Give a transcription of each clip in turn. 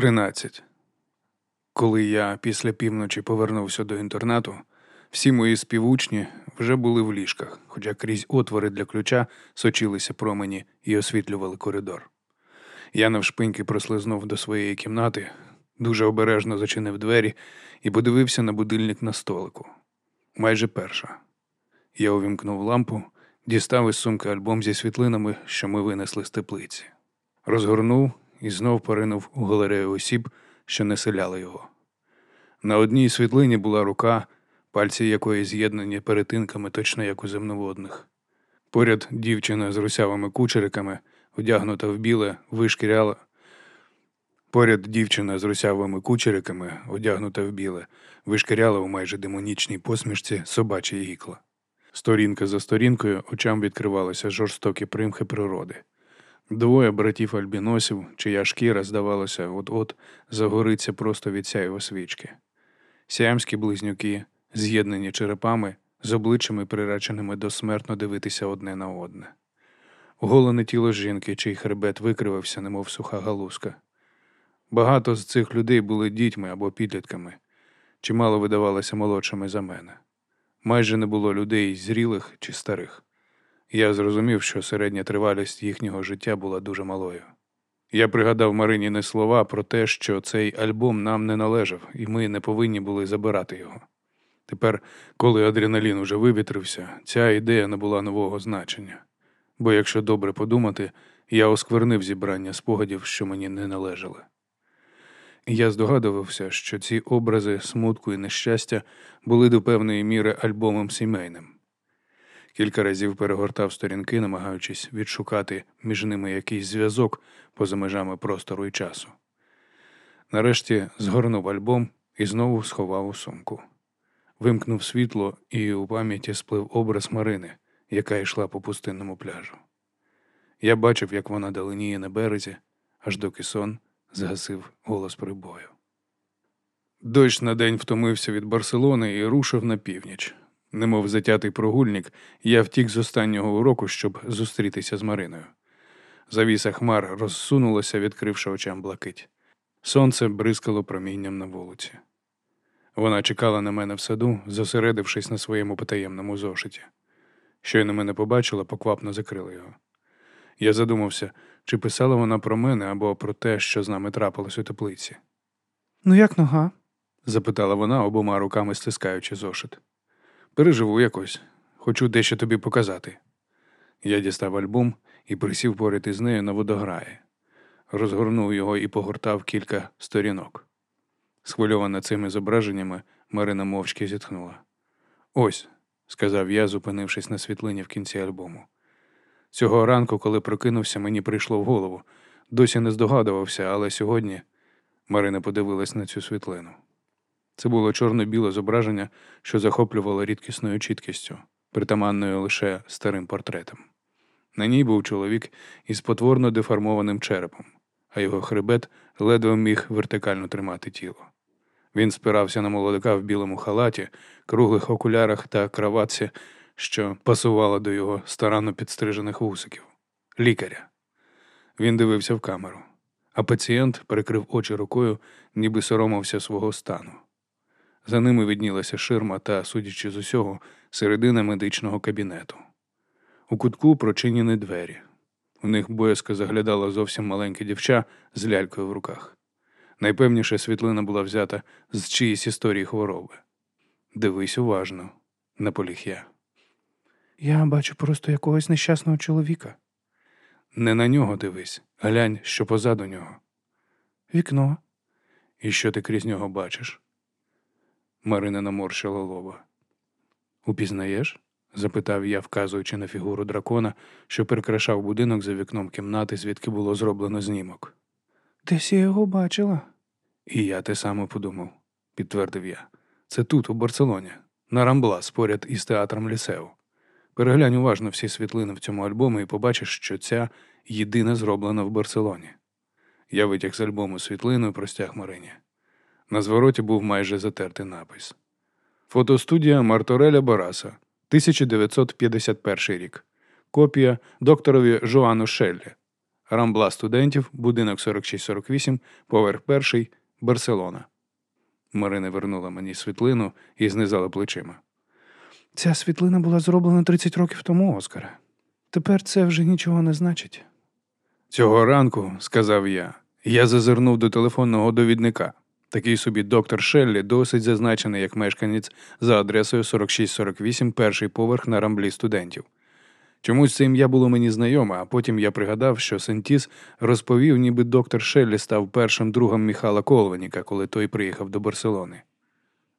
Тринадцять. Коли я після півночі повернувся до інтернату, всі мої співучні вже були в ліжках, хоча крізь отвори для ключа сочилися промені і освітлювали коридор. Я навшпиньки прослизнув до своєї кімнати, дуже обережно зачинив двері і подивився на будильник на столику. Майже перша. Я увімкнув лампу, дістав із сумки альбом зі світлинами, що ми винесли з теплиці. Розгорнув і знов поринув у галерею осіб, що не селяли його. На одній світлині була рука, пальці якої з'єднані перетинками, точно як у земноводних. Поряд дівчина з русявими кучериками, одягнута в біле, вишкіряла. Поряд дівчина з русявими кучериками, одягнута в біле, вишкіряла у майже демонічній посмішці собачі гікла. Сторінка за сторінкою очам відкривалися жорстокі примхи природи. Двоє братів альбіносів, чия шкіра, здавалося, от-от загориться просто від сяйва свічки. Сіамські близнюки, з'єднані черепами, з обличчями, приреченими досмертно дивитися одне на одне. Голене тіло жінки, чий хребет викривався, немов суха галузка. Багато з цих людей були дітьми або підлітками, чимало видавалося молодшими за мене. Майже не було людей зрілих чи старих. Я зрозумів, що середня тривалість їхнього життя була дуже малою. Я пригадав Мариніни слова про те, що цей альбом нам не належав, і ми не повинні були забирати його. Тепер, коли адреналін уже вивітрився, ця ідея не була нового значення. Бо, якщо добре подумати, я осквернив зібрання спогадів, що мені не належали. Я здогадувався, що ці образи смутку і нещастя були до певної міри альбомом сімейним. Кілька разів перегортав сторінки, намагаючись відшукати між ними якийсь зв'язок поза межами простору і часу. Нарешті згорнув альбом і знову сховав у сумку. Вимкнув світло, і у пам'яті сплив образ Марини, яка йшла по пустинному пляжу. Я бачив, як вона даленіє на березі, аж доки сон згасив голос прибою. Дощ на день втомився від Барселони і рушив на північ. Немов затятий прогульник, я втік з останнього уроку, щоб зустрітися з Мариною. Завіса хмар розсунулася, відкривши очам блакить. Сонце бризкало промінням на вулиці. Вона чекала на мене в саду, зосередившись на своєму потаємному зошиті. Щойно мене побачила, поквапно закрила його. Я задумався, чи писала вона про мене або про те, що з нами трапилось у теплиці. Ну, як нога? запитала вона, обома руками стискаючи зошит. Переживу якось, хочу дещо тобі показати. Я дістав альбом і присів поряд із нею на водограї. Розгорнув його і погортав кілька сторінок. Схвильована цими зображеннями, Марина мовчки зітхнула. Ось, сказав я, зупинившись на світлині в кінці альбому. Цього ранку, коли прокинувся, мені прийшло в голову. Досі не здогадувався, але сьогодні Марина подивилась на цю світлину. Це було чорно-біле зображення, що захоплювало рідкісною чіткістю, притаманною лише старим портретом. На ній був чоловік із потворно деформованим черепом, а його хребет ледве міг вертикально тримати тіло. Він спирався на молодика в білому халаті, круглих окулярах та краватці, що пасувала до його старанно підстрижених вусиків, лікаря. Він дивився в камеру, а пацієнт прикрив очі рукою, ніби соромився свого стану. За ними віднілася ширма та, судячи з усього, середина медичного кабінету. У кутку прочинені двері. У них боязко заглядала зовсім маленьке дівча з лялькою в руках. Найпевніше світлина була взята з чиїсь історії хвороби. Дивись уважно, наполіг я. Я бачу просто якогось нещасного чоловіка. Не на нього дивись, глянь, що позаду нього. Вікно. І що ти крізь нього бачиш? Марина наморщила лоба. Упізнаєш? запитав я, вказуючи на фігуру дракона, що прикрашав будинок за вікном кімнати, звідки було зроблено знімок. Десь я його бачила. І я те саме подумав, підтвердив я. Це тут, у Барселоні, на Рамблас, поряд із театром лісеу. Переглянь уважно всі світлини в цьому альбомі і побачиш, що ця єдина зроблена в Барселоні. Я витяг з альбому світлину і простяг Марині. На звороті був майже затертий напис. Фотостудія Мартореля Бараса, 1951 рік. Копія докторові Жоану Шеллі. Рамбла студентів, будинок 4648, поверх перший, Барселона. Марина вернула мені світлину і знизала плечима. Ця світлина була зроблена 30 років тому, Оскаре. Тепер це вже нічого не значить. Цього ранку, сказав я, я зазирнув до телефонного довідника. Такий собі доктор Шеллі досить зазначений як мешканець за адресою 4648, перший поверх на рамблі студентів. Чомусь це ім'я було мені знайоме, а потім я пригадав, що Сентіс розповів, ніби доктор Шеллі став першим другом Міхала Колвеніка, коли той приїхав до Барселони.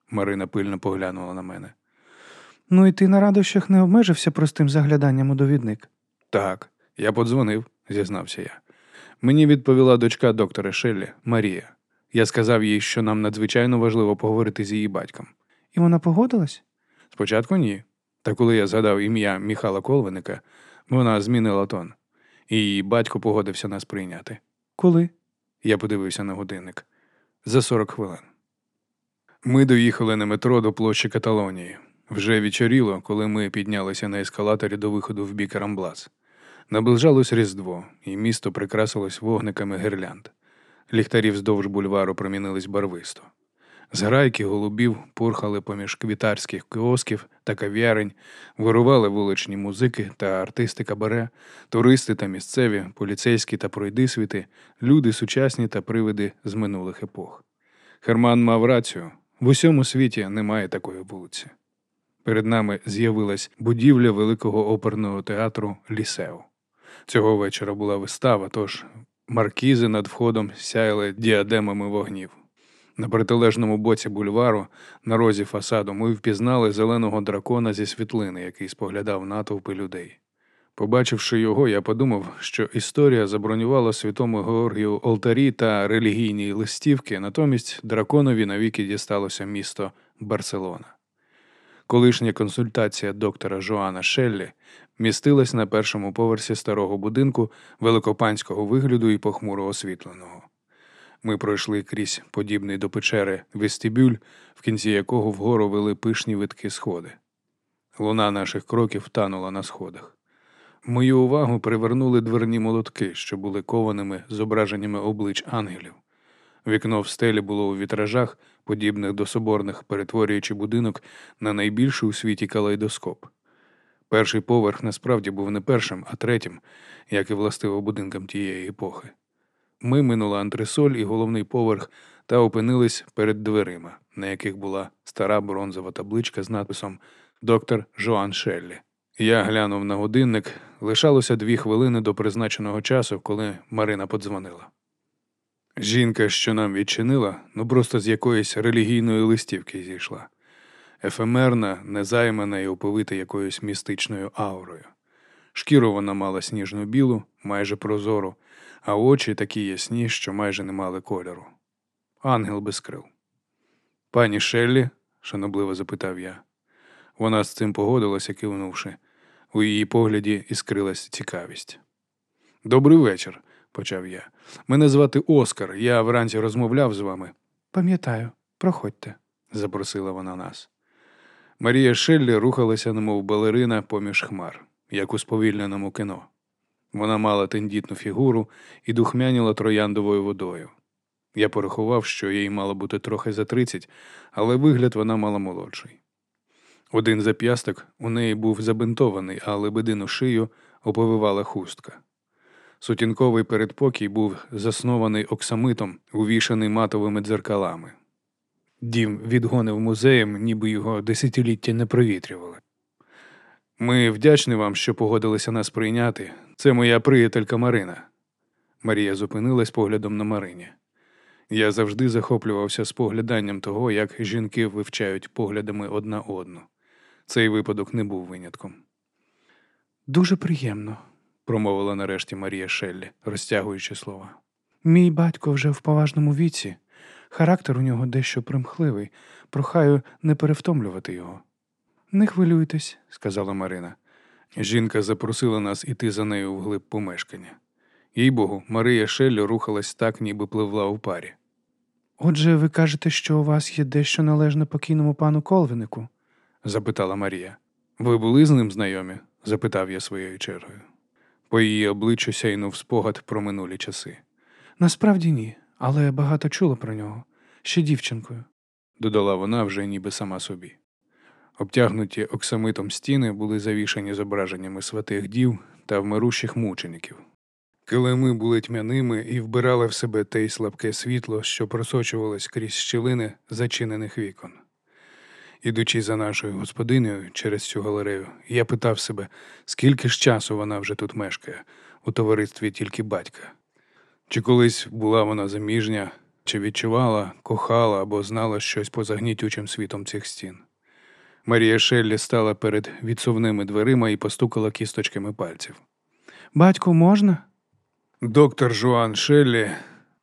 Марина пильно поглянула на мене. Ну і ти на радощах не обмежився простим загляданням у довідник. Так, я подзвонив, зізнався я. Мені відповіла дочка доктора Шеллі, Марія. Я сказав їй, що нам надзвичайно важливо поговорити з її батьком. І вона погодилась? Спочатку ні. Та коли я згадав ім'я Міхала Колвеника, вона змінила тон, і її батько погодився нас прийняти. Коли? Я подивився на годинник. За 40 хвилин. Ми доїхали на метро до площі Каталонії. Вже вечоріло, коли ми піднялися на ескалаторі до виходу в бік Рамблас. Наближалось Різдво, і місто прикрасилось вогниками гірлянд. Ліхтарі вздовж бульвару промінились барвисто. Зграйки голубів пурхали поміж квітарських кіосків та кав'ярень, вирували вуличні музики та артисти кабаре, туристи та місцеві, поліцейські та пройдисвіти, люди сучасні та привиди з минулих епох. Херман мав рацію в усьому світі немає такої вулиці. Перед нами з'явилась будівля великого оперного театру Лісео. Цього вечора була вистава, тож маркізи над входом сяяли діадемами вогнів. На протилежному боці бульвару, на розі фасаду, ми впізнали зеленого дракона зі світлини, який споглядав натовпи людей. Побачивши його, я подумав, що історія забронювала святому Георгію алтарі та релігійні листівки, натомість драконові навіки дісталося місто Барселона. Колишня консультація доктора Жоана Шеллі містилась на першому поверсі старого будинку великопанського вигляду і похмуро освітленого. Ми пройшли крізь подібний до печери вестибюль, в кінці якого вгору вели пишні витки сходи. Луна наших кроків танула на сходах. Мою увагу привернули дверні молотки, що були кованими зображеннями облич ангелів. Вікно в стелі було у вітражах, подібних до соборних, перетворюючи будинок на найбільший у світі калейдоскоп. Перший поверх насправді був не першим, а третім, як і властиво будинкам тієї епохи. Ми минули антресоль і головний поверх та опинились перед дверима, на яких була стара бронзова табличка з надписом Доктор Жоан Шеллі. Я глянув на годинник. Лишалося дві хвилини до призначеного часу, коли Марина подзвонила. Жінка, що нам відчинила, ну просто з якоїсь релігійної листівки зійшла. Ефемерна, незаймана і оповита якоюсь містичною аурою. Шкіру вона мала сніжно білу, майже прозору, а очі такі ясні, що майже не мали кольору. Ангел без крил. Пані Шеллі? шанобливо запитав я. Вона з цим погодилася, кивнувши. У її погляді іскрилась цікавість. Добрий вечір, почав я. Мене звати Оскар. Я вранці розмовляв з вами. Пам'ятаю, проходьте, запросила вона нас. Марія Шеллі рухалася, немов балерина поміж хмар, як у сповільненому кіно. Вона мала тендітну фігуру і духмяніла трояндовою водою. Я порахував, що їй мало бути трохи за тридцять, але вигляд вона мала молодший. Один зап'ясток у неї був забинтований, а лебедину шию оповивала хустка. Сутінковий передпокій був заснований оксамитом, увішаний матовими дзеркалами. Дім відгонив музеєм, ніби його десятиліття не провітрювали. Ми вдячні вам, що погодилися нас прийняти. Це моя приятелька Марина. Марія зупинилась поглядом на Марині. Я завжди захоплювався спогляданням того, як жінки вивчають поглядами одна одну. Цей випадок не був винятком. Дуже приємно, промовила нарешті Марія Шеллі, розтягуючи слова. Мій батько вже в поважному віці. Характер у нього дещо примхливий. Прохаю не перевтомлювати його. Не хвилюйтесь, сказала Марина. Жінка запросила нас іти за нею вглиб помешкання. Їй богу, Марія Шеллі рухалась так, ніби пливла у парі. Отже, ви кажете, що у вас є дещо належне покійному пану Колвинику? запитала Марія. Ви були з ним знайомі? запитав я своєю чергою. По її обличчю сяйнув спогад про минулі часи. Насправді ні, але багато чула про нього. Ще дівчинкою. Додала вона вже ніби сама собі. Обтягнуті оксамитом стіни були завішані зображеннями святих дів та вмирущих мучеників. Килими були тьмяними і вбирали в себе те й слабке світло, що просочувалось крізь щілини зачинених вікон. Ідучи за нашою господинею через цю галерею, я питав себе, скільки ж часу вона вже тут мешкає, у товаристві тільки батька. Чи колись була вона заміжня, чи відчувала, кохала або знала щось поза гнітючим світом цих стін. Марія Шеллі стала перед відсувними дверима і постукала кісточками пальців. Батьку можна? Доктор Жуан Шеллі,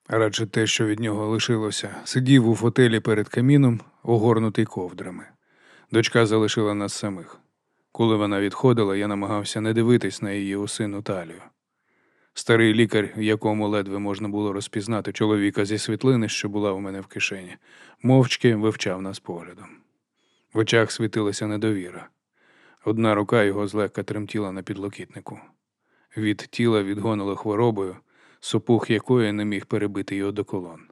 радше те, що від нього лишилося, сидів у фотелі перед каміном, огорнутий ковдрами. Дочка залишила нас самих. Коли вона відходила, я намагався не дивитись на її усину талію. Старий лікар, якому ледве можна було розпізнати чоловіка зі світлини, що була у мене в кишені, мовчки вивчав нас поглядом. В очах світилася недовіра. Одна рука його злегка тремтіла на підлокітнику. Від тіла відгонило хворобою, сопух якої не міг перебити його до колон.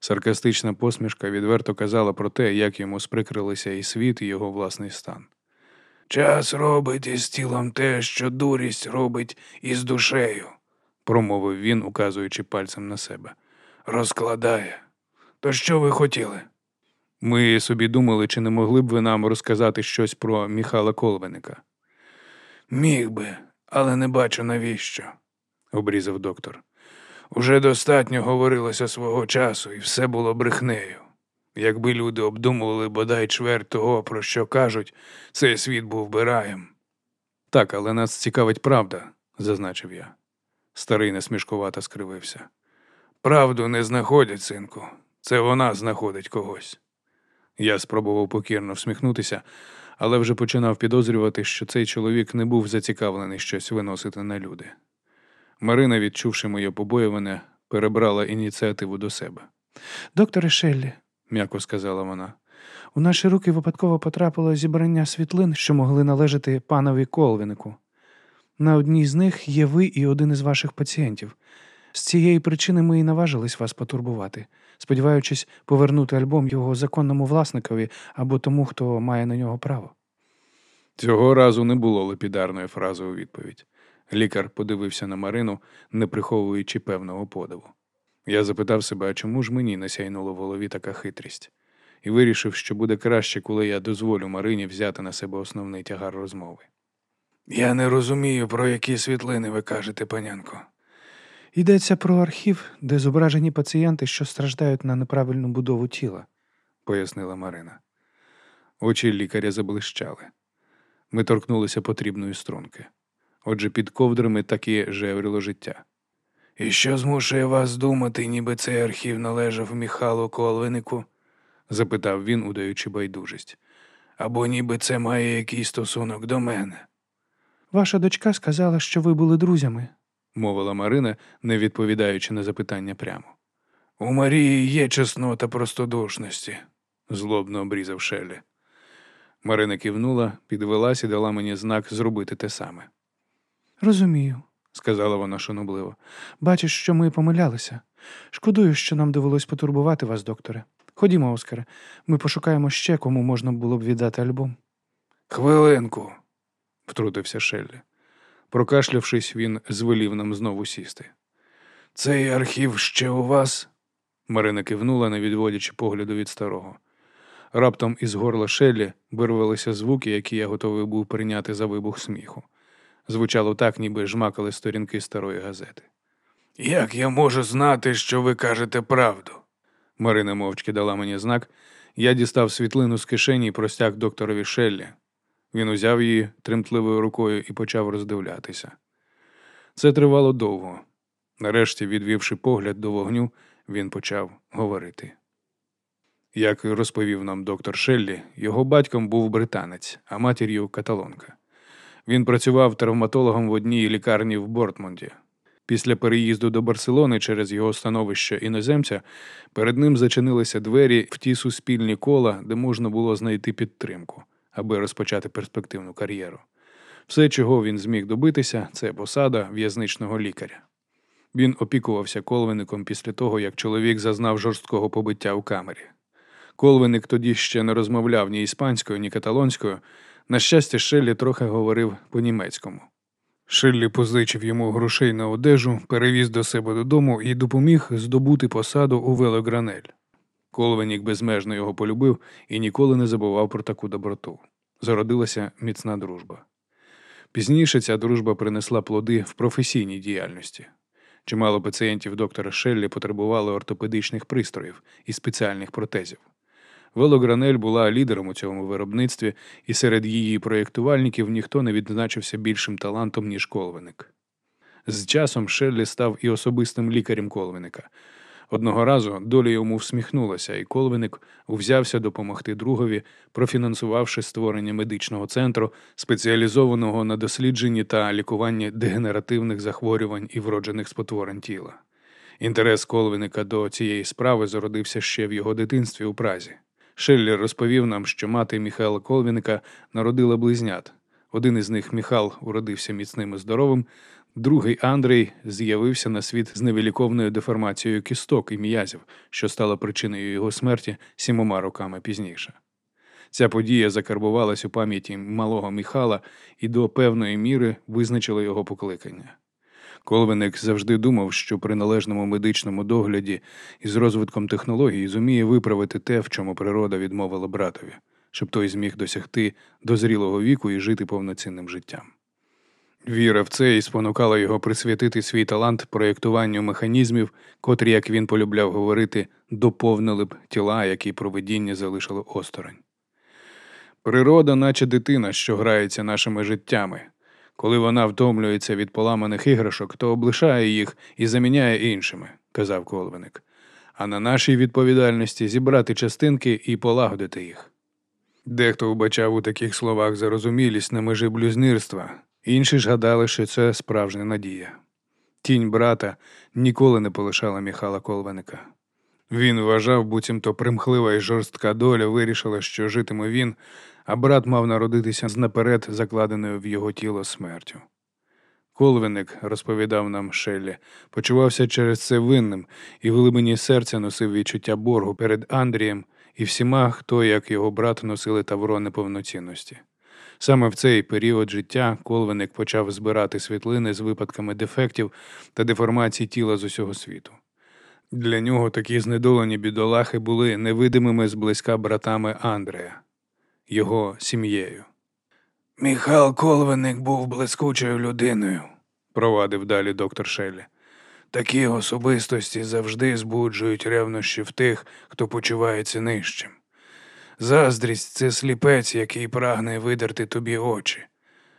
Саркастична посмішка відверто казала про те, як йому сприкрилися і світ, і його власний стан. Час робить із тілом те, що дурість робить із душею, промовив він, указуючи пальцем на себе. Розкладає. То що ви хотіли? Ми собі думали, чи не могли б ви нам розказати щось про Міхала Колвеника. Міг би, але не бачу навіщо, обрізав доктор. Уже достатньо говорилося свого часу, і все було брехнею. Якби люди обдумували бодай чверть того, про що кажуть, цей світ був би раєм. Так, але нас цікавить правда, зазначив я. Старий насмішкувато скривився. Правду не знаходять, синку, це вона знаходить когось. Я спробував покірно всміхнутися, але вже починав підозрювати, що цей чоловік не був зацікавлений щось виносити на люди. Марина, відчувши моє побоюване, перебрала ініціативу до себе. Докторе Шеллі, М'яко сказала вона. у наші руки випадково потрапило зібрання світлин, що могли належати панові Колвінику. На одній з них є ви і один із ваших пацієнтів. З цієї причини ми і наважились вас потурбувати, сподіваючись повернути альбом його законному власникові або тому, хто має на нього право. Цього разу не було лепідарної фрази у відповідь. Лікар подивився на Марину, не приховуючи певного подиву. Я запитав себе, а чому ж мені не сяйнула в голові така хитрість, і вирішив, що буде краще, коли я дозволю Марині взяти на себе основний тягар розмови. Я не розумію, про які світлини ви кажете, панянко. Йдеться про архів, де зображені пацієнти, що страждають на неправильну будову тіла. пояснила Марина. Очі лікаря заблищали. Ми торкнулися потрібної струнки. Отже, під ковдрами таки жевріло життя. І що змушує вас думати, ніби цей архів належав Міхалу Колвенику? запитав він, удаючи байдужість. Або ніби це має якийсь стосунок до мене, Ваша дочка сказала, що ви були друзями. мовила Марина, не відповідаючи на запитання прямо. У Марії є чеснота простодушності, злобно обрізав Шеллі. Марина кивнула, підвелась і дала мені знак зробити те саме, Розумію. сказала вона шанобливо. Бачиш, що ми помилялися. Шкодую, що нам довелось потурбувати вас, докторе. Ходімо, Оскаре, ми пошукаємо ще, кому можна було б віддати альбом. Хвилинку, втрутився Шеллі. Прокашлявшись, він звелів нам знову сісти. Цей архів ще у вас? Марина кивнула, не відводячи погляду від старого. Раптом із горла Шеллі вирвалися звуки, які я готовий був прийняти за вибух сміху. Звучало так, ніби жмакали сторінки старої газети. Як я можу знати, що ви кажете правду? Марина мовчки дала мені знак. Я дістав світлину з кишені і простяг докторові Шеллі. Він узяв її тремтливою рукою і почав роздивлятися. Це тривало довго. Нарешті, відвівши погляд до вогню, він почав говорити. Як розповів нам доктор Шеллі, його батьком був британець, а матір'ю каталонка. Він працював травматологом в одній лікарні в Бортмонді. Після переїзду до Барселони через його становище іноземця перед ним зачинилися двері в ті суспільні кола, де можна було знайти підтримку, аби розпочати перспективну кар'єру. Все, чого він зміг добитися, це посада в'язничного лікаря. Він опікувався колвиником після того, як чоловік зазнав жорсткого побиття у камері. Колвиник тоді ще не розмовляв ні іспанською, ні каталонською. На щастя, Шеллі трохи говорив по-німецькому. Шеллі позичив йому грошей на одежу, перевіз до себе додому і допоміг здобути посаду у велогранель. Колвенік безмежно його полюбив і ніколи не забував про таку доброту. Зародилася міцна дружба. Пізніше ця дружба принесла плоди в професійній діяльності. Чимало пацієнтів доктора Шеллі потребували ортопедичних пристроїв і спеціальних протезів. Велогранель була лідером у цьому виробництві, і серед її проєктувальників ніхто не відзначився більшим талантом, ніж колвеник. З часом Шеллі став і особистим лікарем колвеника. Одного разу доля йому всміхнулася, і колвеник узявся допомогти другові, профінансувавши створення медичного центру, спеціалізованого на дослідженні та лікуванні дегенеративних захворювань і вроджених спотворень тіла. Інтерес колвеника до цієї справи зародився ще в його дитинстві у Празі. Шеллер розповів нам, що мати Міхайла Колвіника народила близнят. Один із них, Міхал, уродився міцним і здоровим, другий Андрій з'явився на світ з невіліковною деформацією кісток і м'язів, що стала причиною його смерті сімома роками пізніше. Ця подія закарбувалась у пам'яті малого Міхала і до певної міри визначила його покликання. Колвиник завжди думав, що при належному медичному догляді і з розвитком технологій зуміє виправити те, в чому природа відмовила братові, щоб той зміг досягти дозрілого віку і жити повноцінним життям. Віра в це і спонукала його присвятити свій талант проєктуванню механізмів, котрі, як він полюбляв говорити, доповнили б тіла, які проведіння залишило осторонь. Природа, наче дитина, що грається нашими життями, коли вона втомлюється від поламаних іграшок, то облишає їх і заміняє іншими, казав колвеник. А на нашій відповідальності зібрати частинки і полагодити їх. Дехто вбачав у таких словах зарозумілість на межі блюзнирства, інші ж гадали, що це справжня надія. Тінь брата ніколи не полишала Міхала Колвеника. Він вважав, буцімто примхлива і жорстка доля вирішила, що житиме він, а брат мав народитися з наперед закладеною в його тіло смертю. Колвиник, розповідав нам Шеллі, почувався через це винним і в глибині серця носив відчуття боргу перед Андрієм і всіма, хто, як його брат, носили тавро неповноцінності. Саме в цей період життя Колвиник почав збирати світлини з випадками дефектів та деформацій тіла з усього світу. Для нього такі знедолені бідолахи були невидимими зблизька братами Андрея його сім'єю. Міхал Колвеник був блискучою людиною, провадив далі доктор Шеллі. Такі особистості завжди збуджують ревнощі в тих, хто почувається нижчим. Заздрість це сліпець, який прагне видерти тобі очі.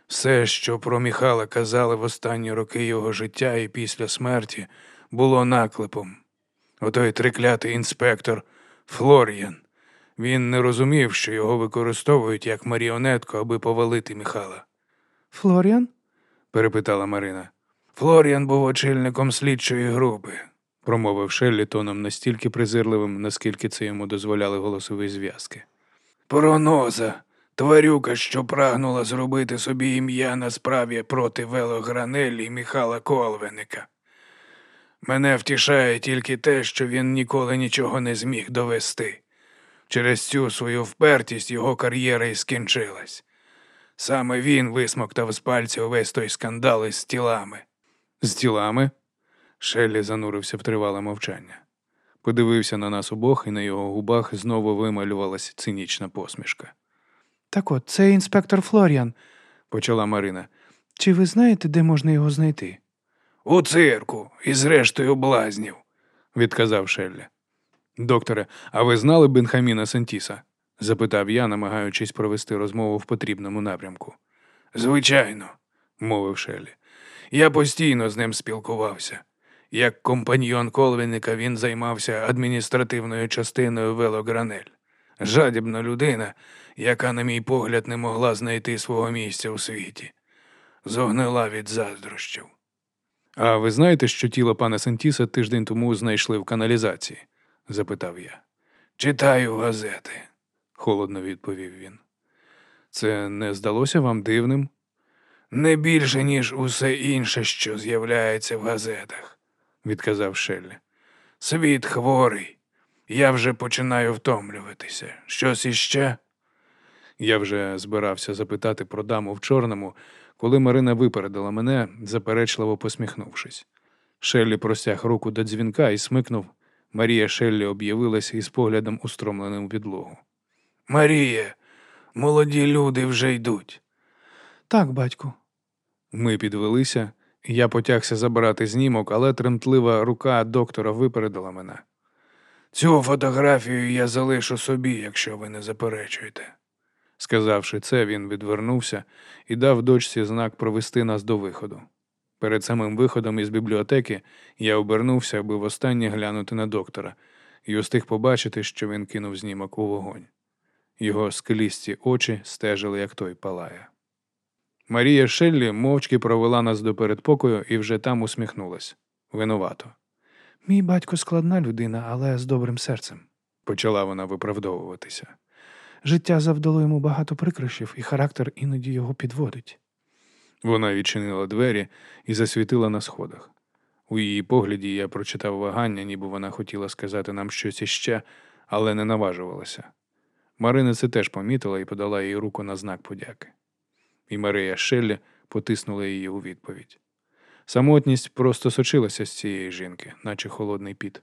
Все, що про Міхала казали в останні роки його життя і після смерті, було наклепом. Отой триклятий інспектор Флоріан він не розумів, що його використовують як маріонетку, аби повалити Михала. Флоріан? перепитала Марина. Флоріан був очільником слідчої групи, промовив Шеллі тоном настільки презирливим, наскільки це йому дозволяли голосові зв'язки. Проноза, тварюка, що прагнула зробити собі ім'я на справі проти Велогранелі і Михала Колвеника. Мене втішає тільки те, що він ніколи нічого не зміг довести. Через цю свою впертість його кар'єра і скінчилась. Саме він висмоктав з пальця увесь той скандал із тілами. З тілами? Шеллі занурився в тривале мовчання. Подивився на нас обох, і на його губах знову вималювалася цинічна посмішка. Так от, це інспектор Флоріан, почала Марина. Чи ви знаєте, де можна його знайти? У цирку, із рештою блазнів, відказав Шеллі. Докторе, а ви знали Бенхаміна Сентіса? запитав я, намагаючись провести розмову в потрібному напрямку. Звичайно, мовив Шеллі. Я постійно з ним спілкувався. Як компаньйон колвінника він займався адміністративною частиною велогранель. Жадібна людина, яка, на мій погляд, не могла знайти свого місця у світі, зогнила від заздрощів. А ви знаєте, що тіло пана Сентіса тиждень тому знайшли в каналізації? Запитав я. Читаю газети, холодно відповів він. Це не здалося вам дивним? Не більше, ніж усе інше, що з'являється в газетах, відказав Шеллі. Світ хворий. Я вже починаю втомлюватися. Щось іще? Я вже збирався запитати про даму в чорному, коли Марина випередила мене, заперечливо посміхнувшись. Шеллі простяг руку до дзвінка і смикнув. Марія Шеллі об'явилася із поглядом устромленим у підлогу. Марія, молоді люди вже йдуть. Так, батьку. Ми підвелися, я потягся забирати знімок, але тремтлива рука доктора випередила мене. Цю фотографію я залишу собі, якщо ви не заперечуєте. Сказавши це, він відвернувся і дав дочці знак провести нас до виходу. Перед самим виходом із бібліотеки я обернувся, аби востаннє глянути на доктора, і устиг побачити, що він кинув знімок у вогонь. Його скелісті очі стежили, як той палає. Марія Шеллі мовчки провела нас до передпокою і вже там усміхнулась. Винувато. Мій батько складна людина, але з добрим серцем. Почала вона виправдовуватися. Життя завдало йому багато прикрощів, і характер іноді його підводить. Вона відчинила двері і засвітила на сходах. У її погляді я прочитав вагання, ніби вона хотіла сказати нам щось іще, але не наважувалася. Марина це теж помітила і подала їй руку на знак подяки. І Марія Шеллі потиснула її у відповідь. Самотність просто сочилася з цієї жінки, наче холодний піт.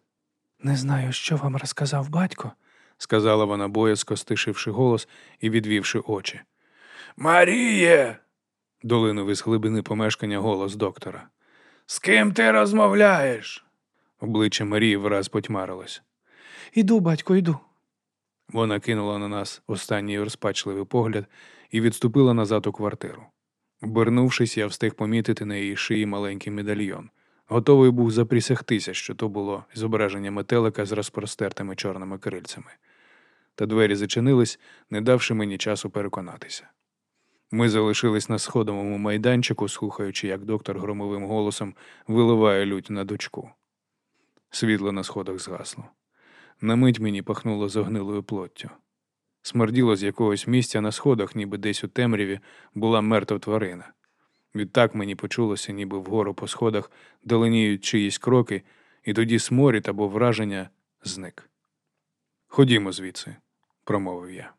Не знаю, що вам розказав батько, сказала вона боязко, стишивши голос і відвівши очі. Маріє. Долинув із глибини помешкання голос доктора. З ким ти розмовляєш? Обличчя Марії враз потьмарилось. Іду, батько, іду. Вона кинула на нас останній розпачливий погляд і відступила назад у квартиру. Обернувшись, я встиг помітити на її шиї маленький медальйон. Готовий був заприсягтися, що то було зображення метелика з розпростертими чорними крильцями. Та двері зачинились, не давши мені часу переконатися. Ми залишились на сходовому майданчику, слухаючи, як доктор громовим голосом виливає лють на дочку. Світло на сходах згасло. На мить мені пахнуло загнилою плоттю. Смерділо з якогось місця на сходах, ніби десь у темряві, була мертва тварина. Відтак мені почулося, ніби вгору по сходах доленіють чиїсь кроки, і тоді сморід або враження зник. Ходімо звідси, промовив я.